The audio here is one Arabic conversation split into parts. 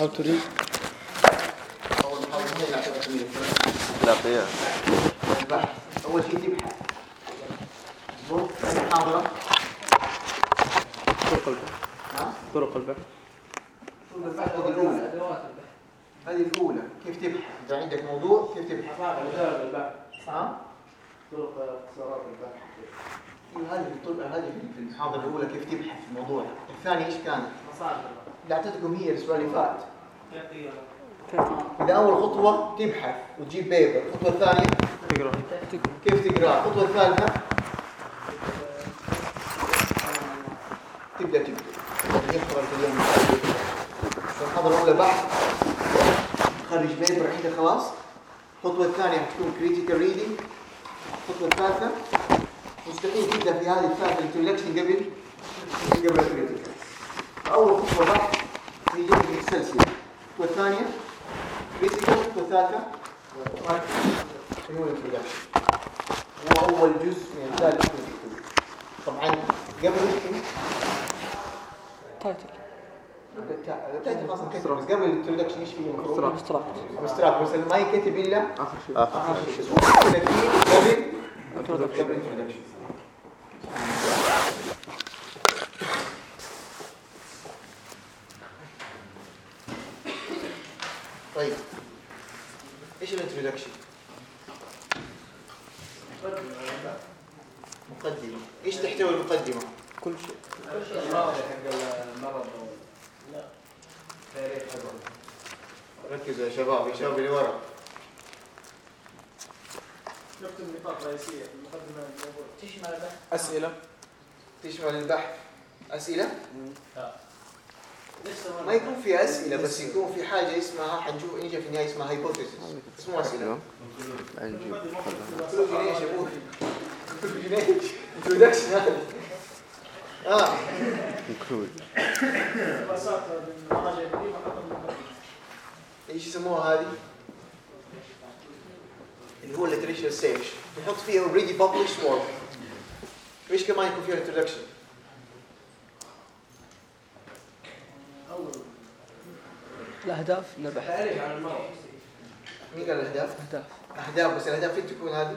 How to read. لا البحث. أول شيء تبحث مظبوط ثاني محاضرة طرق البحث. طرق البحث شوف البحث هذه الأولى. هذه الأولى كيف تبحث؟ إذا عندك موضوع كيف تبحث؟ ها؟ طرق اختصارات البحث. هذه الطرق هذه في المحاضرة الأولى كيف تبحث في الموضوع. الثانية إيش كانت؟ اللي أعطيتكم هي الأسبوع اللي فات. إذا أول خطوة تبحث وتجيب بيبر. الخطوة الثانية تقرأ. كيف تقرأ؟ الخطوة الثالثة تبدأ تكتب اليوم. المحاضرة الأولى بحث خرج بيبر عندك خلاص. الخطوة الثانية حتكون critical reading. الخطوة الثالثة. مستحيل تبدأ في هذه الثالثة introduction قبل قبل critical أول خطوة بحث هي السلسلة. الخطوة الثانية critical الخطوة الثالثة هو أول جزء من ثالث critical طبعا قبل تايتل التايتل خلاص انكتب بس قبل الانترودكشن إيش فيه المفروض؟ ابستراكت ابستراكت بس ما ينكتب إلا آخر شيء. آخر شيء. بس هو قبل. قبل ال introduction طيب إيش ال introduction؟ مقدمة إيش تحتوي المقدمة؟ كل شيء ركزوا يا شباب يا شباب اللي ورا نكتب نقاط رئيسية في المقدمة الموضوع تشمل البحث اسئله تشمل البحث أسئلة؟ لسه ما يكون في أسئلة بس يكون في حاجة اسمها اسمها hypothesis اسمه أسئلة بعدين نجيب كله جنيه يا introduction هذا آه إيش يسموها هذه؟ اللي هو ال literature search نحط فيها already published work إيش كمان يكون فيها introduction؟ الأهداف؟ نبحث مين قال الأهداف؟ اهداف أهداف بس الأهداف فين تكون هذه؟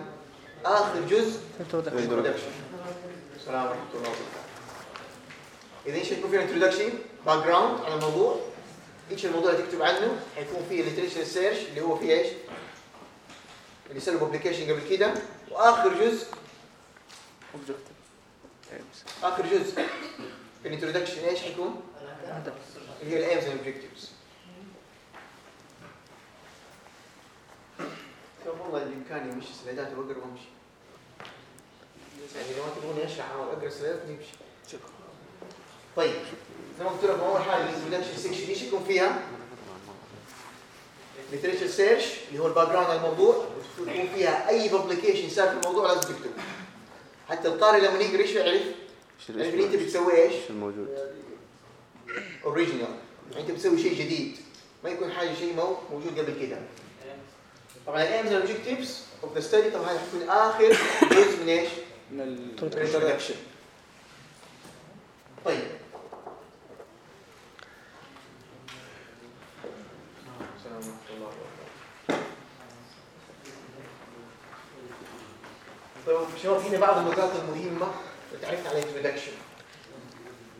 آخر جزء. introduction introduction السلام ورحمة الله وبركاته. إذا إيش حيكون فيها introduction background على الموضوع. إيش الموضوع اللي تكتب عنه حيكون فيه literature search اللي هو فيه إيش؟ اللي سووا publication قبل كده. وآخر جزء. آخر جزء. في ال introduction إيش حيكون؟ أهداف. اللي هي ال aims and objectives. شوف والله بإمكاني أمشي slides ات وأقرأ وأمشي. يعني لو ما تبغوني أشرح أو أقرأ slides ات نمشي طيب زي ما قلت لكم أول حاجة ال introduction section إيش يكون فيها؟ literature search اللي هو ال background على الموضوع يكون فيها أي publication صار في الموضوع لازم تكتبه حتى القارئ لما يعرف؟ إيش يعرف؟ اللي أنت بتسويه إيش؟ إيش الموجود؟ original يعني أنت بتسوي شيء جديد. ما يكون حاجة شيء مو موجود قبل كده. طبعا ال aims objectives of the study طبعا حيكون آخر جزء من إيش؟ من ال introduction طيب. طيب شباب هنا بعض النقاط المهمة تعرفت على introduction.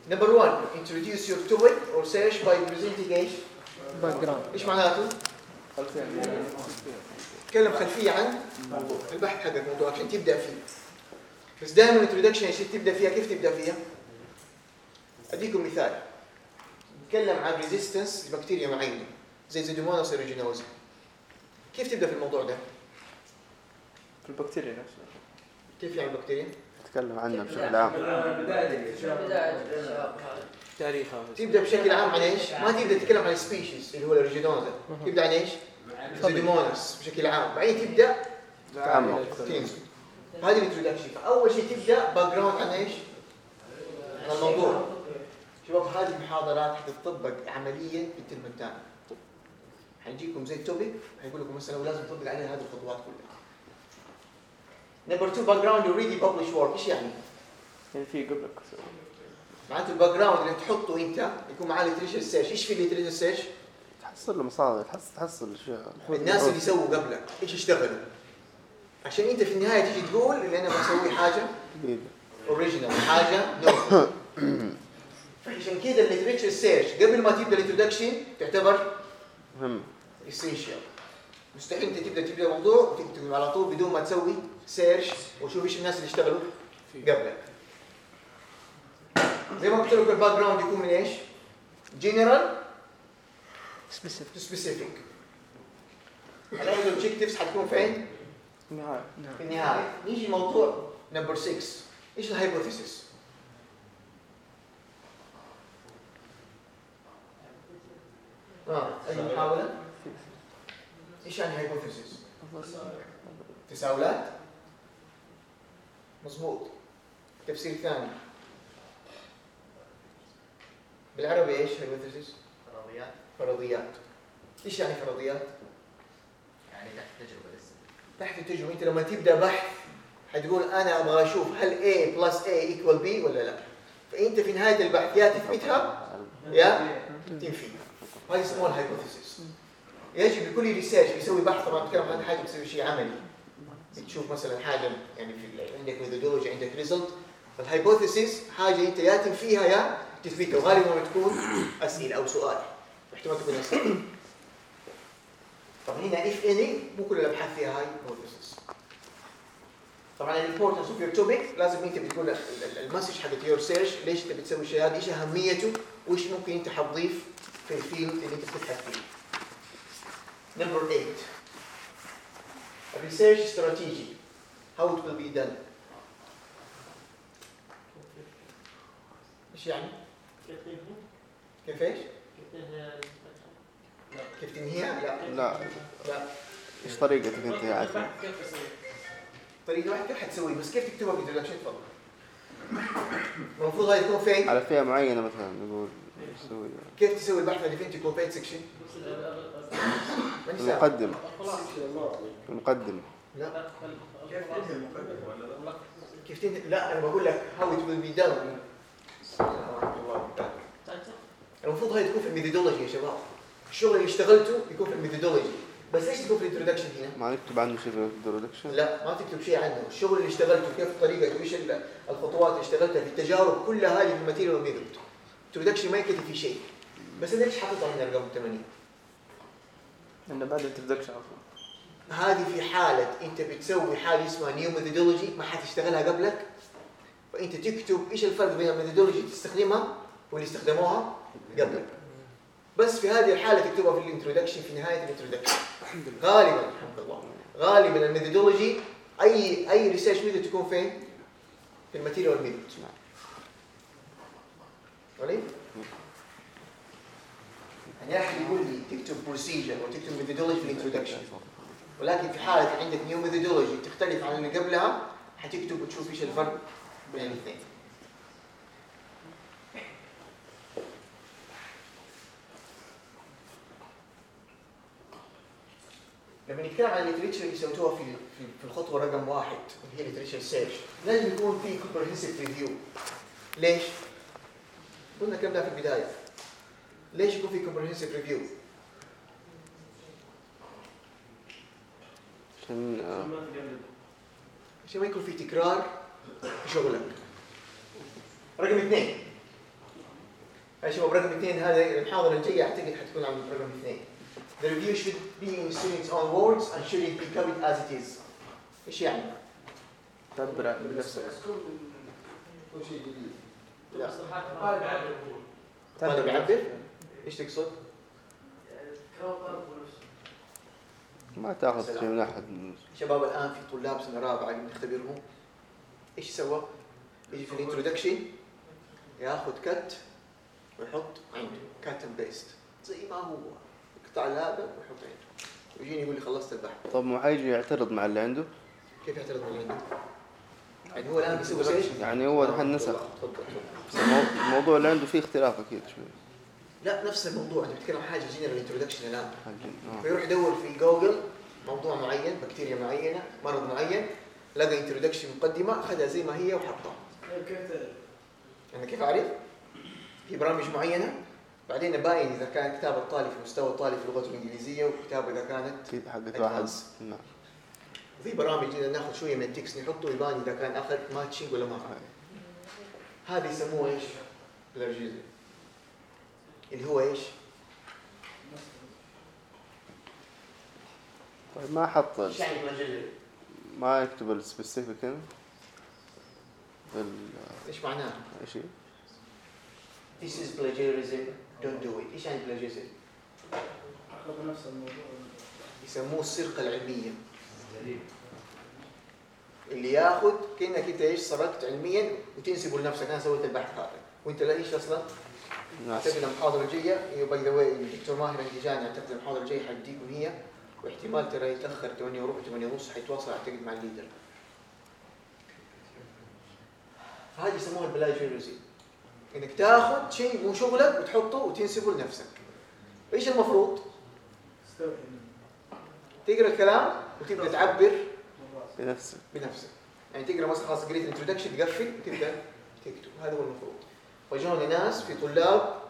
Number one, introduce your topic or search by presenting إيش؟ background إيش معناته؟ تكلم خلفية عن البحث حقك موضوع عشان تبدأ فيه. بس دائما ال introduction عشان تبدأ فيها كيف تبدأ فيها؟ أديكم مثال. نتكلم عن resistance لبكتيريا معينة زي Pseudomonas aeruginosa. كيف تبدأ في الموضوع ده؟ في البكتيريا نفسها كيف يعني بكتيريا؟ نتكلم عنه بشكل عام بداية الشباب تاريخها تبدأ بشكل عام عن إيش؟ ما تبدأ تتكلم عن ال species اللي هو ال aeruginosa. تبدأ عن إيش؟ Pseudomonas بشكل عام. بعدين تبدأ تعمق تنزل. هذه ال introduction. فأول شيء تبدأ background عن إيش؟ عن الموضوع. شباب هذه المحاضرات حتطبق عمليا في الترم الثاني. حيجيكم زي ال topic حيقول لكم مثلا ولازم تطبق عليها هذه الخطوات كلها. number 2 background already published work إيش يعني؟ يعني في قبلك معناته ال background اللي تحطه أنت يكون معاه literature search، إيش في ال literature search؟ تحصل له مصادر تحصل تحصل الناس اللي سووا قبلك إيش اشتغلوا عشان أنت في النهاية تيجي تقول اللي أنا بسوي حاجة جديدة. original حاجة new فعشان كده ال literature search قبل ما تبدأ ال introduction تعتبر مهم. essential مستحيل أنت تبدأ تبدأ موضوع وتكتب على طول بدون ما تسوي search وشوف إيش الناس اللي اشتغلوا قبلك زي ما قلت لك ال background يكون من إيش؟ general specific specific ال objectives حتكون فين؟ نهاية في النهاية نيجي موضوع number 6 إيش ال hypothesis؟ آه أي محاولة؟ إيش يعني hypothesis؟ تساؤلات؟ مظبوط تفسير ثاني بالعربي إيش hypothesis؟ فرضيات؟ فرضيات. إيش يعني فرضيات؟ يعني تحت تجربة لسه. تحت التجربه أنت لما تبدأ بحث حتقول أنا أبغى أشوف هل A plus A equal B ولا لا. فأنت في نهاية البحث يا تثبتها يا تنفيها هذه يسموها ال hypothesis يجب لكل research بيسوي بحث. طبعا بتكلم عن حاجة بتسوي شيء عملي. بتشوف مثلا حاجة يعني في عندك methodology عندك result فال hypothesis حاجة أنت يا تنفيها يا تثبتها. وغالبا ما بتكون أسئلة أو سؤال. احتمال تكون طب هنا if any مو كل الأبحاث فيها هاي hypothesis طبعا ال importance of your topic لازم أنت بتقول ال- ال- ال message حقت your research ليش انت بتسوي الشيء هذا؟ إيش أهميته؟ وإيش ممكن أنت حتضيف في ال field اللي أنت بتبحث فيه؟ number 8 ال research strategy how it will be done. إيش يعني؟ كيف إيش؟ كيف تنهيها؟ لا. لا. لا. إيش طريقتك انت يا عزيز؟ طريقة واحدة كيف حتسوي؟ بس كيف تكتبها في ال introduction تفضل المفروض هذا يكون فين؟ على فئة معينة مثلا نقول نسوي كيف تسوي البحث اللي فين تكون فين section؟ سامع المقدمة. المقدمة. لا. كيف تنهي؟ لا أنا بقول لك how it will be done. المفروض هاي تكون في ال methodology يا شباب. الشغل اللي اشتغلته يكون في ال methodology. بس ليش تكون في ال introduction هنا؟ ما نكتب عنه شيء في الانترودكشن لا ما تكتب شيء عنه. الشغل اللي اشتغلته كيف طريقته إيش ال- الخطوات اللي اشتغلتها في التجارب كلها هذه في ال material method introduction ما يكتب في شيء. بس ليش حاططها هنا رقم 8 لأنه بعد introduction على طول. هذه في حالة أنت بتسوي حاجة اسمها new methodology ما حتشتغلها قبلك. فأنت تكتب إيش الفرق بين ال methodology تستخدمها واللي استخدموها. قبلك بس في هذه الحالة تكتبها في ال introduction في نهاية ال introduction غالبا الحمد لله غالبا ال methodology أي أي research method تكون فين؟ في ال material method علي؟ يعني احد يقول لي تكتب procedure وتكتب methodology في ال introduction ولكن في حالة عندك new methodology تختلف عن اللي قبلها حتكتب وتشوف إيش الفرق بين الاثنين. لما نتكلم عن ال literature اللي سويتوها في في الخطوة رقم واحد اللي هي literature search لازم يكون في comprehensive review ليش؟ قلنا الكلام ده في البداية. ليش يكون في comprehensive review؟ عشان آه، عشان ما يكون في تكرار في شغلك. رقم اثنين. يا شباب رقم اثنين هذا المحاضرة الجاية أعتقد حتكون عن رقم اثنين. The review should be in students' own words and should be copied as it is. إيش يعني؟ تعبر بنفسك لا طالب يعبر؟ إيش تقصد؟ ما تأخذ شيء من أحد. شباب الآن في طلاب سنة رابعة قاعدين نختبرهم. إيش سوى؟ يجي في ال introduction ياخذ cut ويحط عنده cut and paste زي ما هو. يقطع هذا ويحط عنده ويجيني يقول لي خلصت البحث طب مو حيجي يعترض مع اللي عنده كيف يعترض من عنده؟ يعني هو الآن بيسوي؟ يعني هو دحين نسخ تفضل تفضل بس المو- الموضوع اللي عنده فيه اختلاف أكيد شوي لا نفس الموضوع انت بتتكلم عن حاجة general introduction الآن آه. فيروح يدور في جوجل موضوع معين بكتيريا معينة مرض معين لقى introduction مقدمة أخذها زي ما هي وحطها كيف تعرف؟ أنا كيف أعرف؟ في برامج معينة بعدين باين إذا كان كتاب الطالب في مستوى الطالب في اللغة الإنجليزية وكتابه إذا كانت أكيد حقت واحد. نعم وفي برامج إذا ناخذ شوية من ال text نحطه يبان إذا كان اخذ matching ولا ما اخذ هذه يسموها إيش؟ بلاجيزم اللي هو إيش؟ طيب ما حط يعني؟ ما يكتب السبيسيفيك هنا إيش معناه؟ إيش هي؟ This is plagiarism, don't do it. إيش يعني؟ أخذ نفس الموضوع يسموه السرقة العلمية. اللي ياخذ كأنك أنت إيش سرقت علميا وتنسبه لنفسك أنا سويت البحث هذا وأنت لا إيش أصلا؟ اعتقد المحاضرة الجاية by the way الدكتور ماهر اللي جاني اعتقد المحاضرة الجاية حديكم هي واحتمال ترى يتأخر 8 وربع 8 ونص حيتواصل أعتقد مع ال leader. هذه يسموها ال plagiarism إنك تاخذ شيء مو شغلك وتحطه وتنسبه لنفسك. إيش المفروض؟ تقرأ الكلام وتبدأ تعبر بنفسك بنفسك. يعني تقرأ مثلا خلاص قريت ال introduction تقفل وتبدأ تكتب هذا هو المفروض. وجونا ناس في طلاب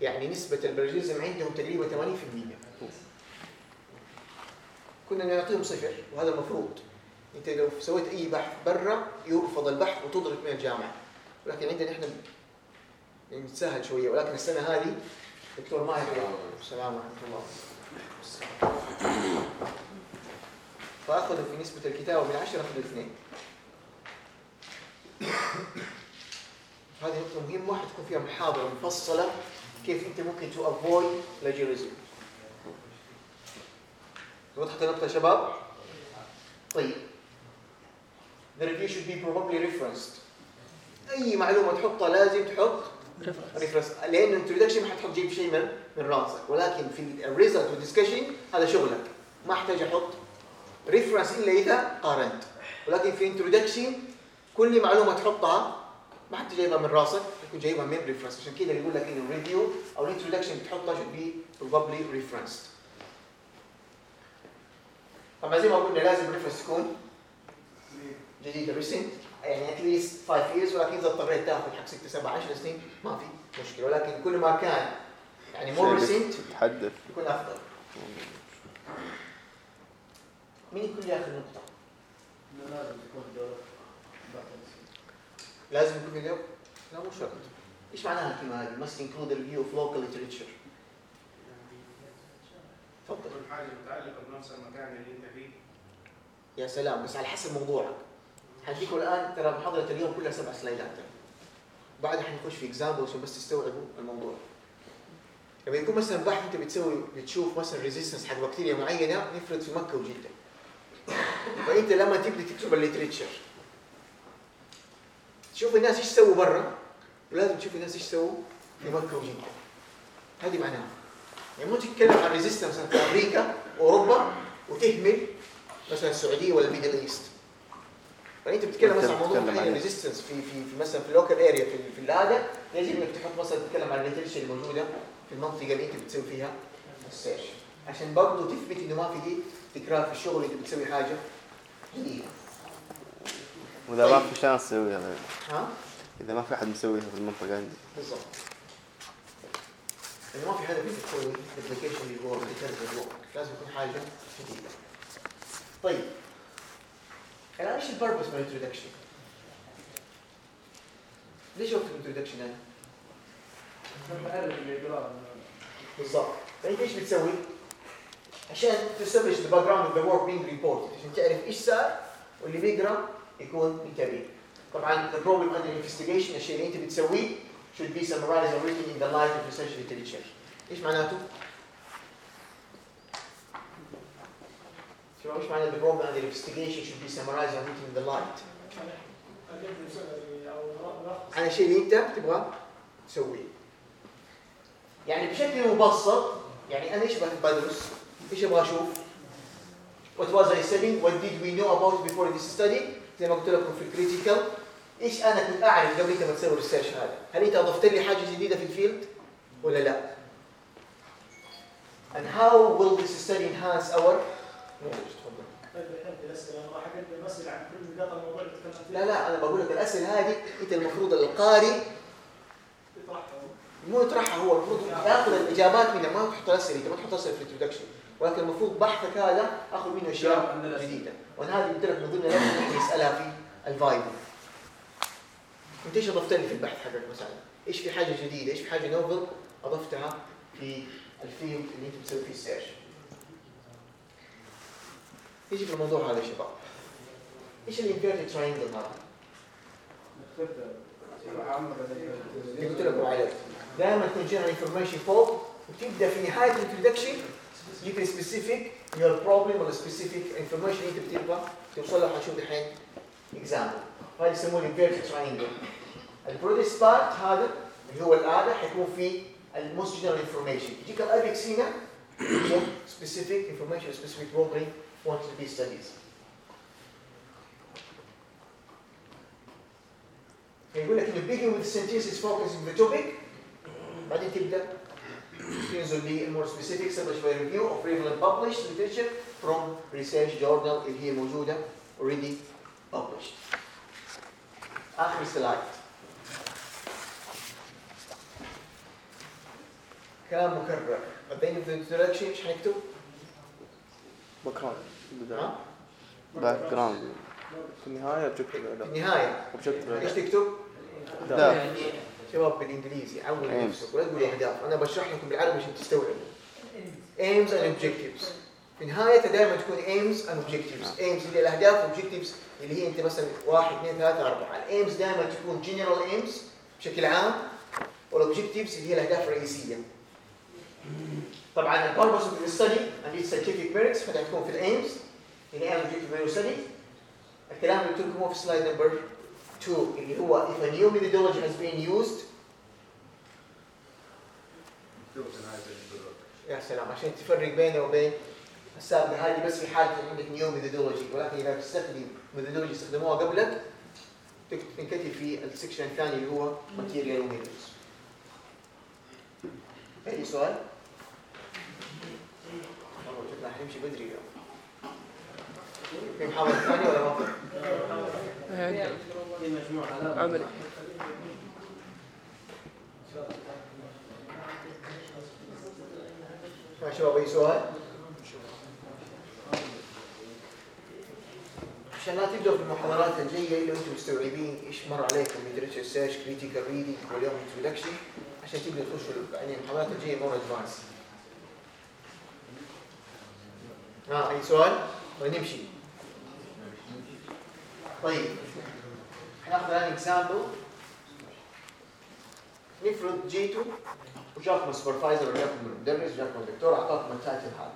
يعني نسبة ال plagiarism عندهم تقريبا 80% كنا نعطيهم صفر وهذا المفروض أنت لو سويت أي بحث برا يرفض البحث وتضرب من الجامعة ولكن عندنا إحنا يعني نتساهل شوية ولكن السنة هذه دكتور ماهر السلام ورحمة الله. فاخذوا في نسبة الكتابة من 10 اخذوا اثنين هذه نقطة مهمة حتكون فيها محاضرة مفصلة كيف أنت ممكن تو افويد plagiarism. وضحت النقطة يا شباب؟ طيب. The review should be probably referenced. أي معلومة تحطها لازم تحط reference لأن introduction ما حتحط جيب شيء من من راسك. ولكن في ال result وال discussion هذا شغلك. ما احتاج أحط reference إلا إذا قارنت. ولكن في introduction كل معلومة تحطها ما حد جايبها من راسك تكون جايبها من reference عشان كذا يقول لك ان ال review أو ال introduction بتحطها should be properly referenced. طبعا زي ما قلنا لازم الريفرنس تكون جديدة recent يعني at least 5 years ولكن إذا اضطريت تاخذ حق 6 7 10 سنين ما في مشكلة. ولكن كل ما كان يعني more recent تحدث يكون أفضل. مين يكون ياخذ نقطة؟ لازم تكون دورة بعد لازم يكون في اليوم؟ لا مو شرط. إيش معناها الكلمة هذه؟ must include a review of local literature. تفضل. كل حاجة متعلقة بنفس المكان اللي أنت فيه. يا سلام بس على حسب موضوعك. حديكم الآن ترى محاضرة اليوم كلها سبع سلايدات بعدها حنخش في examples عشان بس تستوعبوا الموضوع. لما يكون مثلا بحث انت بتسوي بتشوف مثلا resistance حق بكتيريا معينة نفرض في مكة وجدة. فأنت لما تبدأ تكتب ال literature تشوف الناس إيش سووا برا ولازم تشوف الناس إيش سووا في مكة وجدة. هذه معناها. يعني مو تتكلم عن resistance في أمريكا واوروبا وتهمل مثلا السعودية ولا ال Middle East. فانت بتتكلم مثلا عن موضوع resistance في في في مثلا في ال local area في في الهذا يجب إنك تحط مثلا تتكلم عن ال literature الموجودة في المنطقة اللي انت بتسوي فيها. ال search عشان برضه تثبت إنه ما في تكرار في الشغل انت بتسوي حاجة جديدة. وإذا ما طيب. في chance تسويها غير. ها؟ إذا ما في أحد مسويها في المنطقة عندي. بالضبط. يعني ما في هدف انك تسوي duplication لل work لترجع ال work لازم يكون حاجة جديدة. طيب. الان إيش ال purpose من ال introduction؟ ليش وقت ال introduction أنا؟ بالضبط فانت إيش بتسوي؟ عشان ت establish the background of the work being reported عشان تعرف إيش صار واللي بيقرأ يكون انتبه طبعا the problem under investigation الشيء اللي أنت بتسويه should be summarized and written in the light of research literature إيش معناته؟ إيش معنى the problem under investigation should be summarized and written in the light الشيء اللي أنت تبغى تسويه يعني بشكل مبسط يعني أنا إيش بدرس؟ إيش أبغى أشوف؟ What was I studying? What did we know about before this study? زي ما قلت لكم في ال critical إيش أنا كنت أعرف قبل ما تسوي ال research هذا؟ هل أنت أضفت لي حاجة جديدة في ال field ولا لا؟ And how will this study enhance our الاسئله لا لا أنا بقول لك الأسئلة هذه أنت المفروض القارئ يطرحها مو يطرحها هو المفروض يأخذ الإجابات منها ما تحط اسئله انت ما تحط اسئله في ال introduction ولكن المفروض بحثك هذا أخذ منه أشياء جديدة وأنا هذه قلت لك من ضمن الاشياء اللي نسالها في ال final أنت إيش اضفت لي في البحث حقك مثلا؟ إيش في حاجة جديدة؟ إيش في حاجة novel أضفتها في ال field اللي أنت بتسوي فيه ال search؟ نيجي في الموضوع هذا شباب. إيش ال inverted triangle هذا؟ قلت دائما تكون general information فوق وتبدأ في نهاية ال introduction تجيب specific هي ال problem ولا specific information أنت بتبغى توصل له حنشوف الحين example هذا يسموه ال inverted triangle ال broadest part هذا اللي هو الأعلى حيكون فيه ال most general information يجيك ال apex هنا specific information specific problem. Wanted to be studied فيقول لك انه begin with sentences focusing the topic بعدين تبدا تنزل لل more specific such as review of prevalent published literature from research journal اللي هي موجوده already published اخر slide كلام مكرر at the end of the introduction إيش حنكتب؟ background بداية ها؟ background في النهاية بجيب في النهاية. وبجيب إيش تكتب؟ ده شباب بالإنجليزي عود Aims. نفسك ولا تقول أهداف. أنا بشرح لكم بالعربي عشان تستوعبوا. Aims and objectives. في نهايتها دائما تكون aims and objectives. aims اللي الأهداف objectives اللي هي أنت مثلا واحد اثنين ثلاثة أربعة. ال aims دائما تكون general aims بشكل عام وال objectives اللي هي الأهداف الرئيسية. طبعا ال purpose of the study and its scientific merits هذا حتكون في ال aims اللي هي objective of your study الكلام اللي قلت لكم هو في slide number 2 اللي هو if a new methodology has been used. يا سلام عشان تفرق بينه وبين السابقة هذه بس في حالة عندك new methodology ولكن إذا تستخدم methodology استخدموها قبلك تنكتب في ال section الثاني اللي هو material و methods أي سؤال؟ حنمشي بدري اليوم في محاضرة ثانية ولا ما في؟ عملي يا شباب أي سؤال؟ عشان لا تبدأوا في المحاضرات الجاية إلا وأنتم مستوعبين إيش مر عليكم من درجة ال search critical reading واليوم introduction عشان تبدأوا تخشوا يعني المحاضرات الجاية more advanced. ها أي سؤال؟ ونمشي. طيب هناخذ الآن example نفرض جيتوا وجاكم ال supervisor وجاكم المدرس وجاكم الدكتور أعطاكم ال title هذا.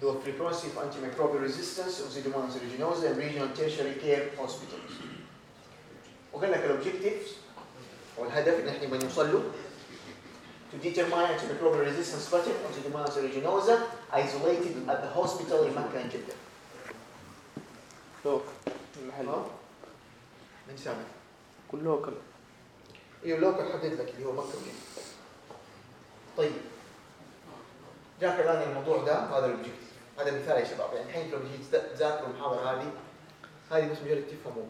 The frequency of antimicrobial resistance of Pseudomonas aeruginosa in regional tertiary care hospitals. وقال لك ال objectives أو الهدف اللي إحنا بنوصل له to determine antimicrobial resistance pattern of Pseudomonas aeruginosa isolated at the hospital in مكة and جدة. local محل؟ من سامع؟ كل local أيوه local حدد لك اللي هو وجدة. طيب جاك الآن الموضوع ده هذا ال objective هذا مثال يا شباب يعني الحين لو جيت تذاكروا المحاضرة هذه هذه بس مجرد تفهموا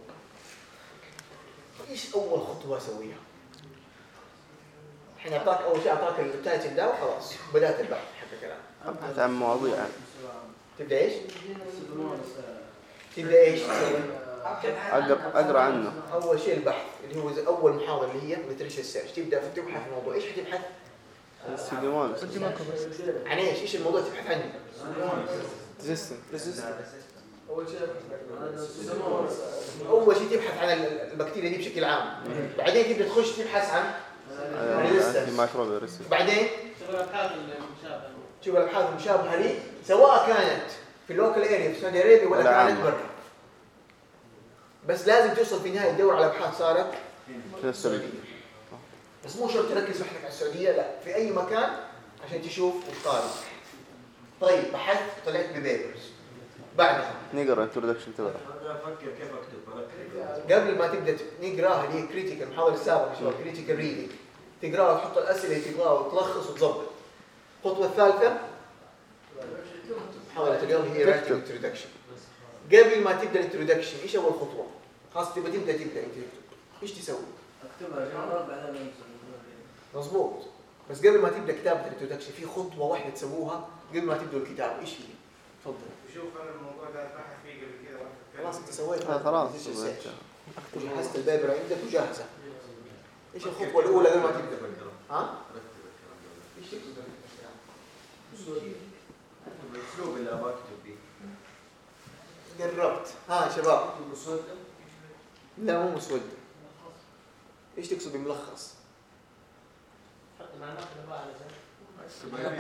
إيش أول خطوة أسويها؟ الحين أعطاك أول شيء أعطاك ال title ده وخلاص بدأت البحث حق الكلام ابحث عن مواضيع يعني. تبدأ إيش؟ تبدأ إيش؟ اقرا عنه أول شيء البحث اللي هو أول محاضرة اللي هي literature search تبدأ في تبحث في الموضوع إيش حتبحث؟ ال Pseudomonas عن إيش؟ إيش الموضوع تبحث عنه؟ resistant أول شيء تبحث عن البكتيريا دي بشكل عام بعدين تبدأ تخش تبحث عن بعدين؟ شغل الابحاث المشابهة. تشوف الابحاث المشابهة لي سواء كانت في ال local area في Saudi Arabia ولا كانت. برا. بس لازم توصل في نهاية تدور على أبحاث صارت في السعودية. بس مو شرط تركز بحثك على السعودية لا. في أي مكان عشان تشوف وتقارن طيب بحثت طلعت ب papers. بعدها. نقرأ introduction تبعه أفكر كيف اكتب قبل ما تبدأ نقراها اللي هي critical المحاضره السابقه critical reading تقراها وتحط الأسئلة اللي تبغاها وتلخص وتظبط. الخطوه الثالثه محاضره اليوم هي writing تكتب. introduction قبل ما تبدأ ال introduction إيش أول خطوة؟ خلاص تبغى تبدأ تبدأ انت تكتب إيش تسوي؟ أكتبها جنرال بعدين مظبوط. بس قبل ما تبدأ كتابة ال introduction في خطوة واحدة تسووها قبل ما تبدوا الكتاب إيش هي؟ تفضل. شوف أنا الموضوع ده بحث فيه قبل كده؟ خلاص أنت سويت. آه، خلاص جهزت ال paper عندك وجاهزة. إيش الخطوة الأولى قبل ما تبدأ؟ ها؟ إيش تكتب؟ الاسلوب اللي أبغى اكتب بيه قربت ها شباب لا مو مسوده إيش تقصد بملخص؟ حط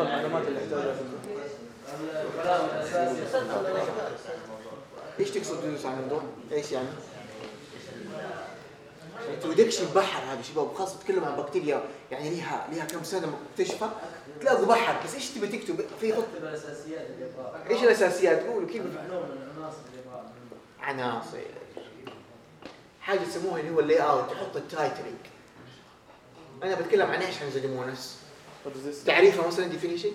المعلومات اللي يحتاجها في الكلام الاساسي إيش تقصد تدرس عن الموضوع؟ إيش يعني؟ ال introduction بحر هذا شباب خاصة بتكلم عن بكتيريا. يعني ليها ليها كم سنة مكتشفة. تلاقوا بحر. بس إيش تبي تكتب؟ في خط الأساسيات اللي يبغاها. إيش الأساسيات؟ قولوا كيف. المعلومه العناصر اللي يبغاها. عناصر. حاجة يسموها اللي هو ال layout تحط ال titling أنا بتكلم عن إيش عن resistance تعريفها مثلا definition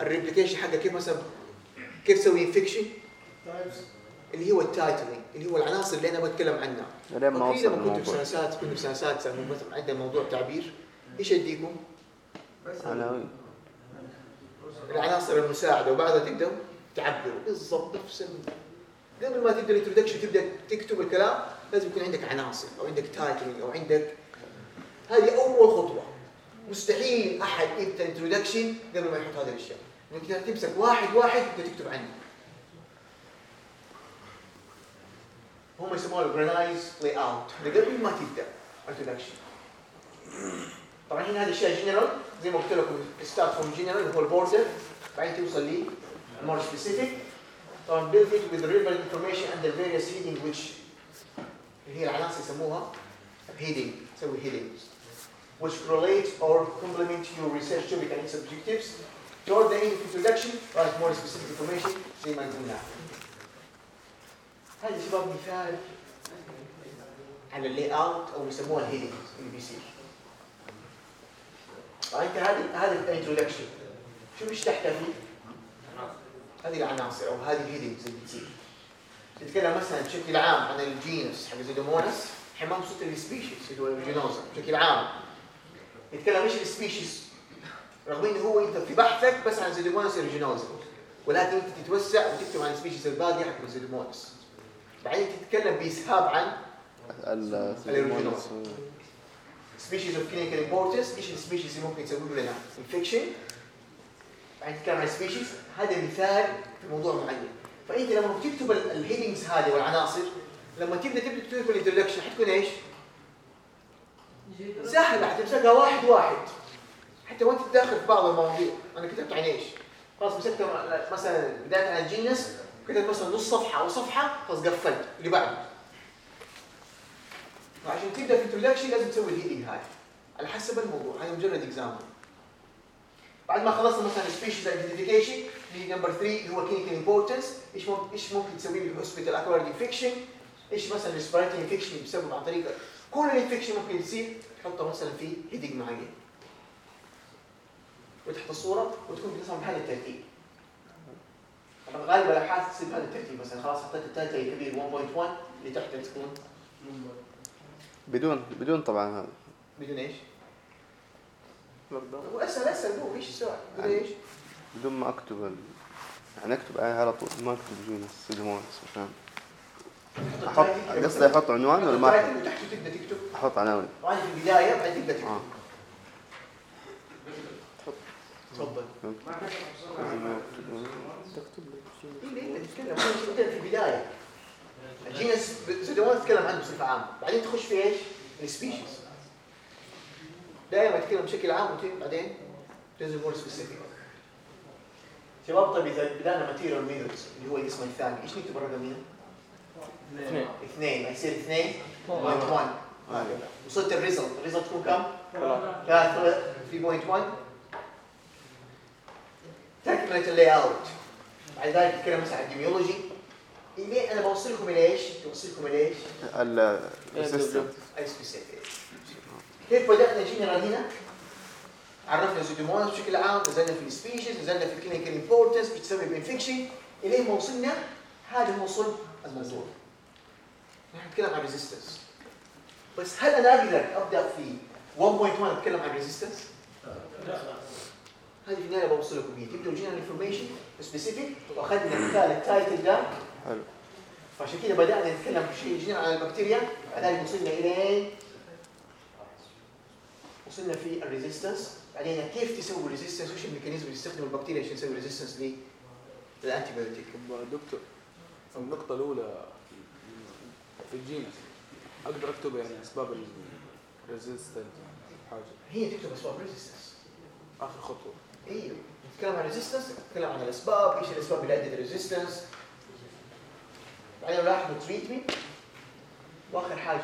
ال replication حقه كيف مثلا كيف تسوي infection اللي هو ال titling اللي هو العناصر اللي أنا بتكلم عنها. لين ما وصل لما كنتوا في الموضوع. سنسات كنتوا في سنسات مثلا عندنا موضوع تعبير. إيش اديكم؟ عناوين العناصر المساعدة وبعدها تبداوا تعبروا. بالضبط نفس قبل ما تبدا ال introduction تبدا تكتب الكلام لازم يكون عندك عناصر أو عندك titling أو عندك هذه أول خطوة. مستحيل أحد يبدأ introduction قبل ما يحط هذه الأشياء. إنك تمسك واحد واحد تبدا تكتب عنه. هم يسموها الاورجنايز لاي اوت هذا قبل ما تبدا انترودكشن طبعا هنا هذا الشيء جنرال زي ما قلت لكم ستارت فروم جنرال اللي هو البوردر بعدين توصل لي مور سبيسيفيك طبعا build it with relevant information under various heading which اللي هي العناصر يسموها heading تسوي headings which relate or complement your research topic and its objectives toward the end of introduction write more specific information زي ما قلنا هذا شباب مثال. على اللي اوت أو يسموها الهيدنج اللي بيصير. فانت هذه؟ هذه الانترودكشن شو تحتها فيه؟ هذه؟ العناصر أو هذه ال headings اللي بتصير. تتكلم مثلا بشكل عام عن ال genus حق Pseudomonas الحين ما وصلت لل species اللي هو ال aeruginosa بشكل عام. يتكلم إيش ال species رغم إنه هو أنت في بحثك بس عن Pseudomonas aeruginosa ولكن أنت تتوسع وتكتب عن ال species الباقية حق ال Pseudomonas بعدين تتكلم بإسهاب عن ال species of clinical importance إيش ال species اللي ممكن يسوي لنا infection. بعدين تتكلم عن species. هذا مثال في موضوع معين. فأنت لما بتكتب ال headings هذه والعناصر لما تبدأ تبدأ تكتب ال introduction حتكون إيش؟ سهله حتمسكها واحد واحد. حتى وانت داخل في بعض المواضيع. أنا كتبت عن إيش؟ خلاص مسكت مثلا بداية عن ال genus كتبت مثلا نص صفحة أو صفحة خلاص قفلت. اللي بعده. فعشان تبدأ في ال introduction لازم تسوي ال heading هاي. على حسب الموضوع. هذا مجرد example بعد ما خلصنا مثلا species identification اللي number 3 اللي هو clinical importance إيش ممكن إيش ممكن تسوي بال hospital acquired infection إيش مثلا respiratory infection بسبب عن طريق كل ال infection ممكن تصير؟ تحطها مثلا في heading معين. وتحط الصورة وتكون مثلا بهذا الترتيب طبعا غالبا الابحاث تصير بهذا الترتيب مثلا خلاص حطيت ال title الكبير 1.1 اللي تحت تكون بدون بدون طبعا هذا بدون إيش؟ lockdown. واسال أسأل قول إيش السؤال؟ بدون إيش؟ بدون ما أكتب ال... يعني أكتب على طول ما أكتب جينس سيدمونس عشان أحط قصدي أحط عنوان ولا ما أحط؟ وتحته تبدا تكتب أحط عناوين طبعا في البداية بعدين تبدأ تكتب آه تفضل تكتب إيه ليه انت تتكلم في البدايه ال genus Pseudomonas تتكلم عنه بصفه عامه بعدين تخش في إيش؟ ال species دائما تتكلم بشكل عام وبعدين تنزل more specific شباب طيب اذا بدانا material methods اللي هو القسم الثاني إيش نكتب الرقم هنا؟ اثنين اثنين يصير اثنين 1 وصلت ال result ال result تكون كم؟ ثلاثة 3.1 تكملة ال layout بعد ذلك نتكلم مثلا عن ال epidemiology ليه أنا بوصلكم إلى إيش؟ توصلكم إلى إيش؟ ال system أي specific كيف بدأنا جنرال هنا؟ عرفنا ال Pseudomonas بشكل عام نزلنا في ال species نزلنا في ال clinical importance بتسبب ب infection إلين ما وصلنا هذا هو صلب الموضوع نحن نتكلم عن resistance بس هل أنا أقدر أبدأ في 1.1 أتكلم عن resistance؟ هذه في النهاية بوصل لكم هي تبدوا general information specific واخذنا مثال ال title ده حلو. فعشان كده بدأنا نتكلم شيء جينا عن البكتيريا بعدين وصلنا إلى وصلنا في ال resistance بعدين كيف تسوي resistance وش ال mechanism اللي يستخدمه البكتيريا عشان تسوي resistance لل antibiotic طب دكتور النقطة الأولى في ال genus أقدر أكتب يعني أسباب ال resistant حاجة. هي تكتب أسباب resistance آخر خطوة. أيوه نتكلم عن resistance نتكلم عن الأسباب إيش الأسباب اللي أدت ال resistance بعدين لاحظوا treatment وآخر حاجة.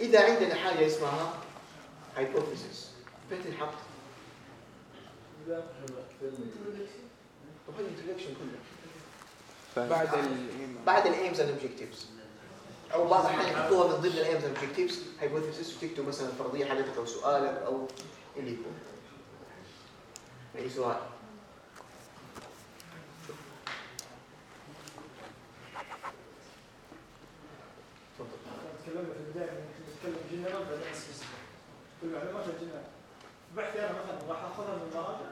إذا عندنا حاجة اسمها hypothesis فين تنحط؟ ال introduction كله فاهم بعد بعد ال aims and objectives أو بعض الأحيان يحطوها من ضمن ال aims and objectives hypothesis وتكتب مثلا فرضية حالتك أو سؤالك أو اللي يكون اي سؤال تكلمنا في البدايه إنك نتكلم جنرال بعدين specific كل المعلومات الجنرال بحثي أنا مثلا راح اخذها من المراجع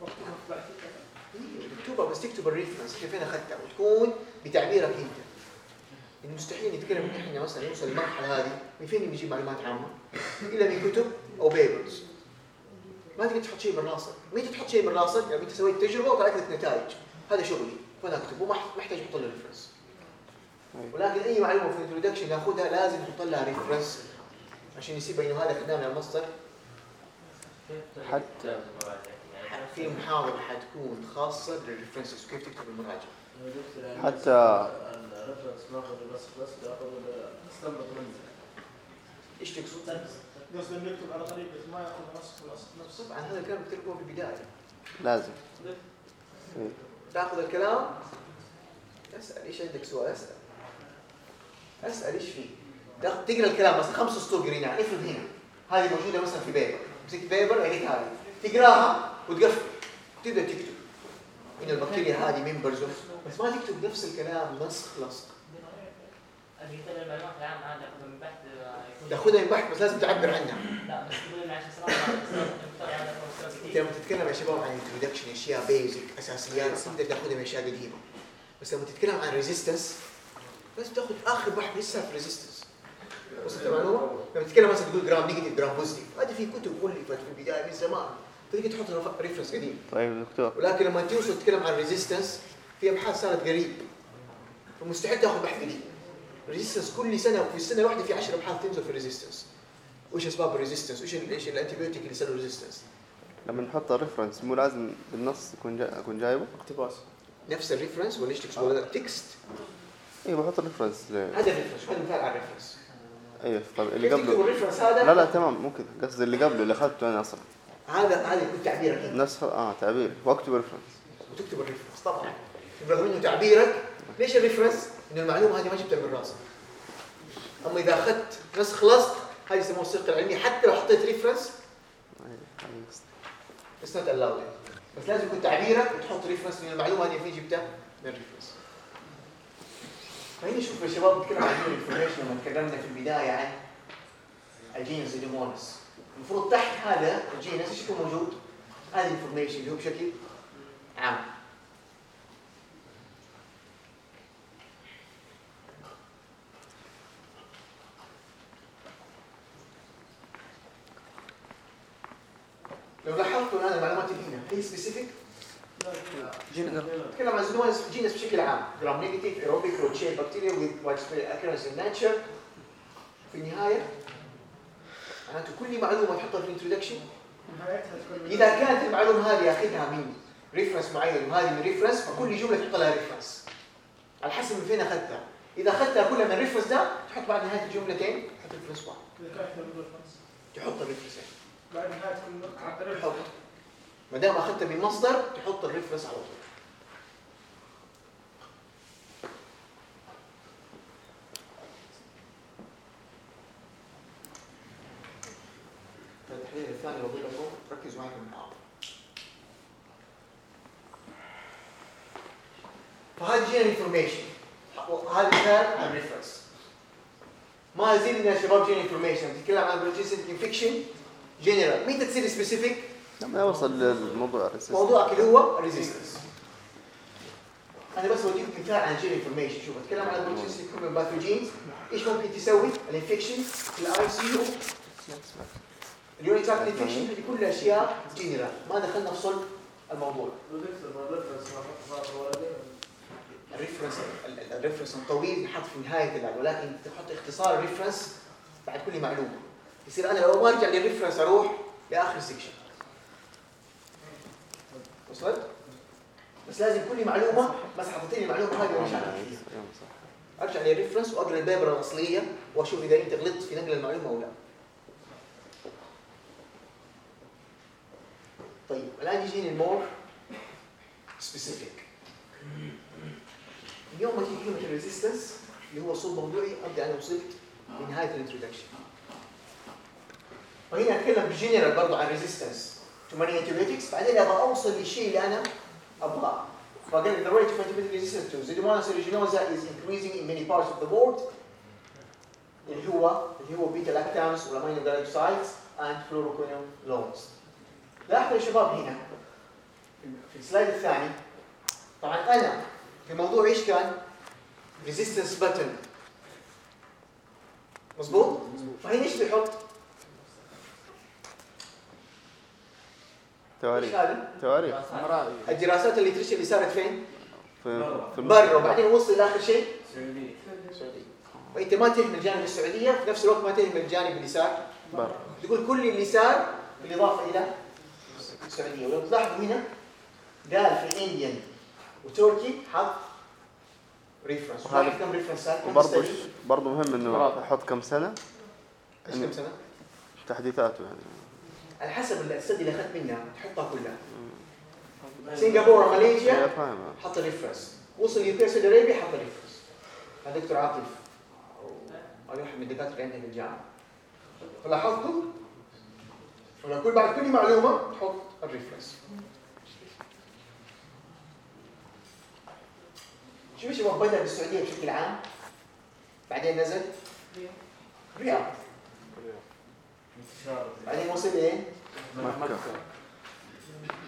واكتبها في بحثي تكتبها بس. تكتب ال reference كيف اخذتها وتكون بتعبيرك أنت. مستحيل نتكلم ان إحنا مثلا نوصل للمرحلة هذه من فين نجيب معلومات عامة؟ إلا من كتب أو papers ما تقدر تحط شيء بالراسك. متى تحط شيء بالراسك؟ يعني انت سويت تجربة وطلعت لك نتائج هذا شغلي. فانا اكتبه ما ما احتاج أحط له reference أيوة. ولكن أي معلومة في ال introduction ناخذها لازم نحط لها reference عشان يصير انه هذا خدناه من المصدر. حتى في محاضره حتكون خاصة لل references وكيف تكتب المراجع حتى ال reference ناخذ بس بس ناخذ نستنبط منه إيش تقصد؟ قصدي انه يكتب على طريقه ما يأخذ نص نص. نفسه طبعا هذا الكلام قلت لكم في البداية. لازم. تأخذ الكلام؟ اسأل إيش عندك سؤال؟ اسأل. اسأل إيش فيه تقرأ الكلام مثلا خمس سطور قريناها افرض هنا. هذه موجودة مثلا في paper مسكت paper لقيت هذه. تقراها وتقفل. تبدا تكتب. إن البكتيريا هذه members بس ما تكتب نفس الكلام نسخ لصق اللي يطلع المعلومات العامة عادة ياخذها من بحث تاخذها من بحث بس لازم تعبر عنها لا بس أنت لما تتكلم يا شباب عن introduction اشياء basic أساسيات تقدر تاخذها من أشياء قديمة. بس لما تتكلم عن resistance لازم تاخذ آخر بحث لسه في resistance وصلت المعلومه؟ لما تتكلم مثلا تقول gram negative gram positive هذه في كتب الفت في البداية من زمان. تقدر تحط reference قديم. طيب دكتور. ولكن لما توصل تتكلم عن resistance في أبحاث صارت قريب. فمستحيل تاخذ بحث قديم. resistance كل سنة في السنة الواحدة في 10 أبحاث تنزل في ال resistance وش أسباب ال resistance وش ال- إيش ال antibiotic اللي يسوي resistance لما نحط ال reference مو لازم بالنص يكون جا... اكون جايبه؟ اقتباس. نفس ال reference ولا إيش تقصد ولا text؟ أيوه بحط ال reference ل... هذا ال reference هذا مثال على ال reference أيوه طب اللي تكتب قبله؟ ال reference هذا لا لا تمام ممكن قصدي اللي قبله اللي أخذته أنا أصلا. هذا هذا يكون تعبيرك نسخه آه تعبير. واكتب reference وتكتب ال reference طبعا. رغم انه تعبيرك؟ ليش ال reference؟ انه المعلومة هذه ما جبتها من راسك أما إذا أخذت نسخ لصق هذه يسموها الصدق العلمي حتى لو حطيت reference. it's not allowed بس لازم يكون تعبيرك وتحط reference لأن المعلومة هذه فين جبتها؟ من reference فهنا شوف يا شباب نتكلم عن ال information لما تكلمنا في البداية عن ال genus Pseudomonas المفروض تحت هذا ال genus إيش يكون موجود؟ هذا ال information اللي هو بشكل عام لو لاحظتوا الان المعلومات اللي هنا هي specific نتكلم عن زنوانس جينس بشكل عام gram negative aerobic rod-shaped bacteria with widespread occurrence in nature. في النهاية معناته كل معلومة تحطها في ال introduction إذا كانت المعلومة هذه ياخذها من reference معين وهذه من reference فكل جملة تحط لها reference على حسب من فين أخذتها. إذا أخذتها كلها من ال reference ده تحط بعد نهاية الجملتين تحط reference واحد. ال reference تحط ال referenceين بعد نهاية كل ما دام أخذتها من مصدر تحط ال reference على طول. الثاني اللي بقول لكم ركزوا معي في المحاضرة فهذه general information هذا مثال عن reference ما زلنا يا شباب general information بتتكلم عن opportunistic infection general متى تصير specific لما يوصل للموضوع ال resist موضوعك اللي هو resistance أنا بس بديك مثال عن general information شوف أتكلم عن ال opportunistic pathogens إيش ممكن تسوي؟ ال infection في ال ICU ال urinary tract infection هذه كلها أشياء جنرال ما دخلنا في صلب الموضوع. ال reference ال reference ال- ال- ال reference الطويل ينحط في نهاية اللعبة. ولكن تحط اختصار ال reference بعد كل معلومة. يصير أنا لو ما أرجع لل reference أروح لآخر section وصلت؟ بس لازم كل معلومه بس حطيتني المعلومة هذه صح. أرجع لل reference وأقرأ ال paper الأصلية وأشوف إذا أنت غلطت في نقل المعلومة أو لا. طيب الآن يجيني ال more specific اليوم ما تيجي كلمه ال resistance اللي هو صلب موضوعي أبدأ أنا وصلت لنهاية ال introduction وهنا أتكلم بجنرال برضه عن resistance to many بعدين أبغى أوصل للشيء اللي أنا أبغاه. فقال the rate of antibiotic resistance. To Pseudomonas aeruginosa is increasing in many parts of the world. اللي هو اللي هو beta-lactams وال aminoglycosides and fluoroquinolones. لاحظوا يا شباب هنا. في ال slide الثاني. طبعا أنا في موضوع إيش كان؟ resistance pattern مظبوط؟ فهنا إيش بيحط؟ تواريخ؟ تواريخ. الدراسات ال literature اللي صارت فين؟ في في برا. وبعدين وصل لاخر شيء؟ السعوديه فانت ما تهمل جانب السعودية وفي نفس الوقت ما تهمل الجانب اليسار. برا. تقول كل اليسار بالإضافة إلى السعوديه ولو تلاحظوا هنا قال في Indian وتركي حط reference وهذا كم reference وبرضه؟ برضه مهم إنه. يحط كم سنة؟ إيش كم سنة؟ تحديثاته يعني. على حسب ال study اللي أخذت منها تحطها كلها. سنغافورة ماليزيا حط ال reference وصل UK Saudi Arabia حط ال reference هذا دكتور عاطف. أو واحد من الدكاتره عندنا في الجامعة. فلاحظتوا ولا كل بعد كل معلومة تحط ال reference شوف شباب بدأ بالسعودية بشكل عام؟ بعدين نزل؟ رياض. انتشار بعدين وصل لايه؟ مكة.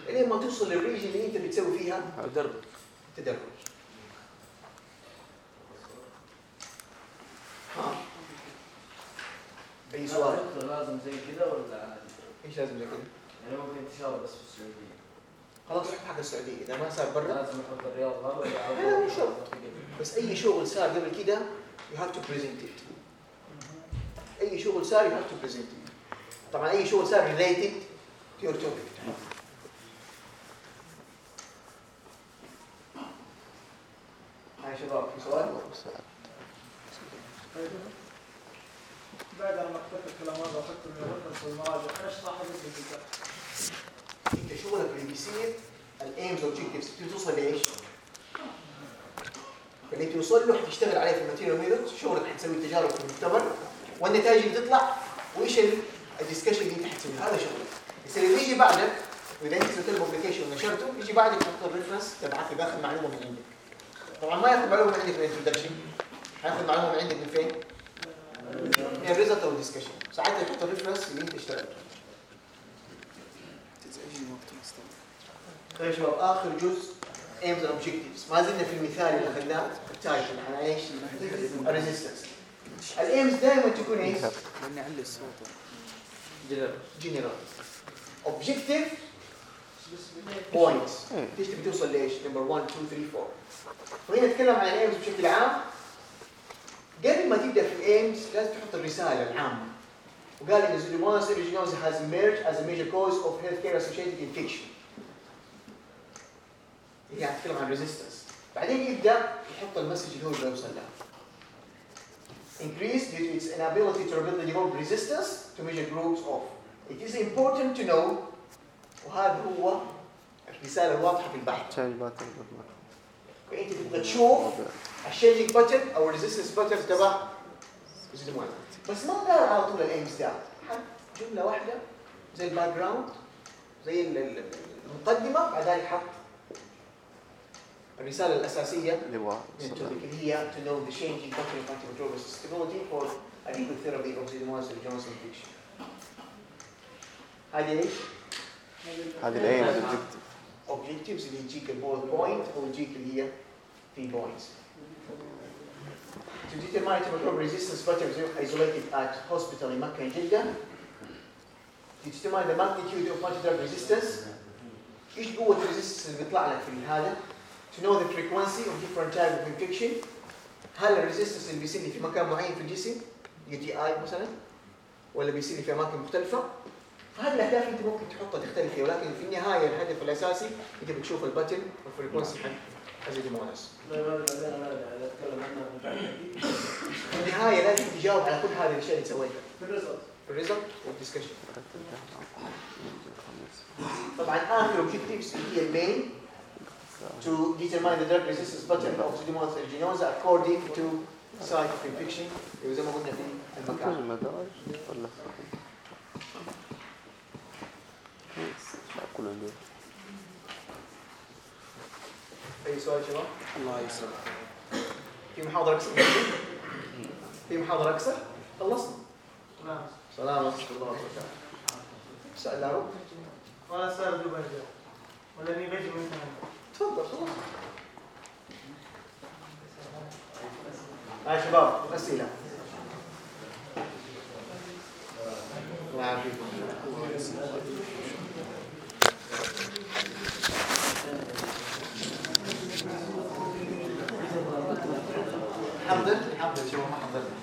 لين ما توصل للريجن اللي أنت بتسوي فيها؟ تدرج. تدرج. ها؟ أي سؤال؟ لازم زي كذا ولا عادي؟ إيش لازم زي كده؟ يعني ممكن انتشار بس في السعودية. خلاص روح حق السعودية. إذا ما صار برا لازم يحط الرياض برا ولا شرط. بس أي شغل صار قبل كده you have to present it. أي شغل صار you have to present it. طبعا أي شغل صار related to your topic. هاي شباب في سؤال؟ بعد ما كتبت الكلام هذا واخذت من ال reference والمراجع إيش صاحب الكتاب؟ انت شغلك اللي بيصير ال aims objectives توصل لايش؟ اللي توصل له حتشتغل عليه في ال material methods شغلك حتسوي تجارب في المختبر والنتائج اللي تطلع وايش ال discussion اللي انت حتسويه هذا شغلك بس اللي بيجي بعدك واذا انت سويت له publication ونشرته يجي بعدك تحط ال reference تبعك ياخذ معلومه من عندك طبعا ما ياخذ معلومه من عندك من ال introduction هياخذ معلومه من عندك من فين؟ من ال result أو ال discussion ساعتها يحط ال reference اللي انت اشتغلته طيب يا شباب آخر جزء and objectives ما زلنا في المثال اللي اخذناه ال title عن إيش؟ ال resistance ال aims دائما تكون إيش؟ لاني اعلي الصوت general objective points. إيش تبي توصل لإيش؟ number 1 2 3 4 وهنا نتكلم عن ال aims بشكل عام قبل ما تبدأ في ال aims لازم تحط الرسالة العامة وقال ان Pseudomonas aeruginosa has emerged as a major cause of healthcare associated infection يعني تتكلم عن ريزيستنس بعدين يبدا يحط المسج اللي هو يبغى يوصل لها increase due to its inability to rapidly develop resistance to major groups of it is important to know وهذا هو الرساله الواضحه في البحث تشينج باترن فانت تبغى تشوف الشينجينج باترن او الريزيستنس باترن تبع الزموان بس ما قال على طول ال aims ده حط جملة واحدة زي الباك جراوند زي ال- ال- المقدمة بعد ذلك حط الرسالة الأساسية اللي هي to know the in functional antimicrobial susceptibility for acute therapy of Pseudomonas aeruginosa infection. هذه إيش؟ هذه الايم objectives اللي يجيك البول بوينت أو يجيك اللي هي في بوينتس. To determine antimicrobial resistance better isolated at hospital in Makkah and Jeddah. To determine the magnitude of multi-drug resistance. ايش قوة الريزيستنس اللي بيطلع لك في هذا؟ To know the frequency of different type of infection. هل الريزيستنس اللي بيصير لي في مكان معين في الجسم يو تي اي مثلا ولا بيصير لي في اماكن مختلفة؟ فهذه الأهداف أنت ممكن تحطها تختلف فيها ولكن في النهاية الهدف الأساسي أنت بتشوف ال pattern وال frequency حق عنها من بعد في النهاية لازم تجاوب على كل هذه الأشياء اللي سويتها. في ال result. في ال result وال discussion. طبعا آخر objectives اللي هي ال main to determine the drug resistance pattern of Pseudomonas aeruginosa according to site of infection اللي زي ما قلنا في المكان. كله عنده أي سؤال يا شباب؟ الله يسلمك في محاضرة أكثر؟ في محاضرة أكثر؟ خلصنا. نعم سلام ورحمه الله وبركاته. سأل لا ولا سؤال دوبا جاء ولا بيجي من ثاني تفضل خلاص يا شباب أسئلة الله يعافيكم حمد حمد شباب ما حضرت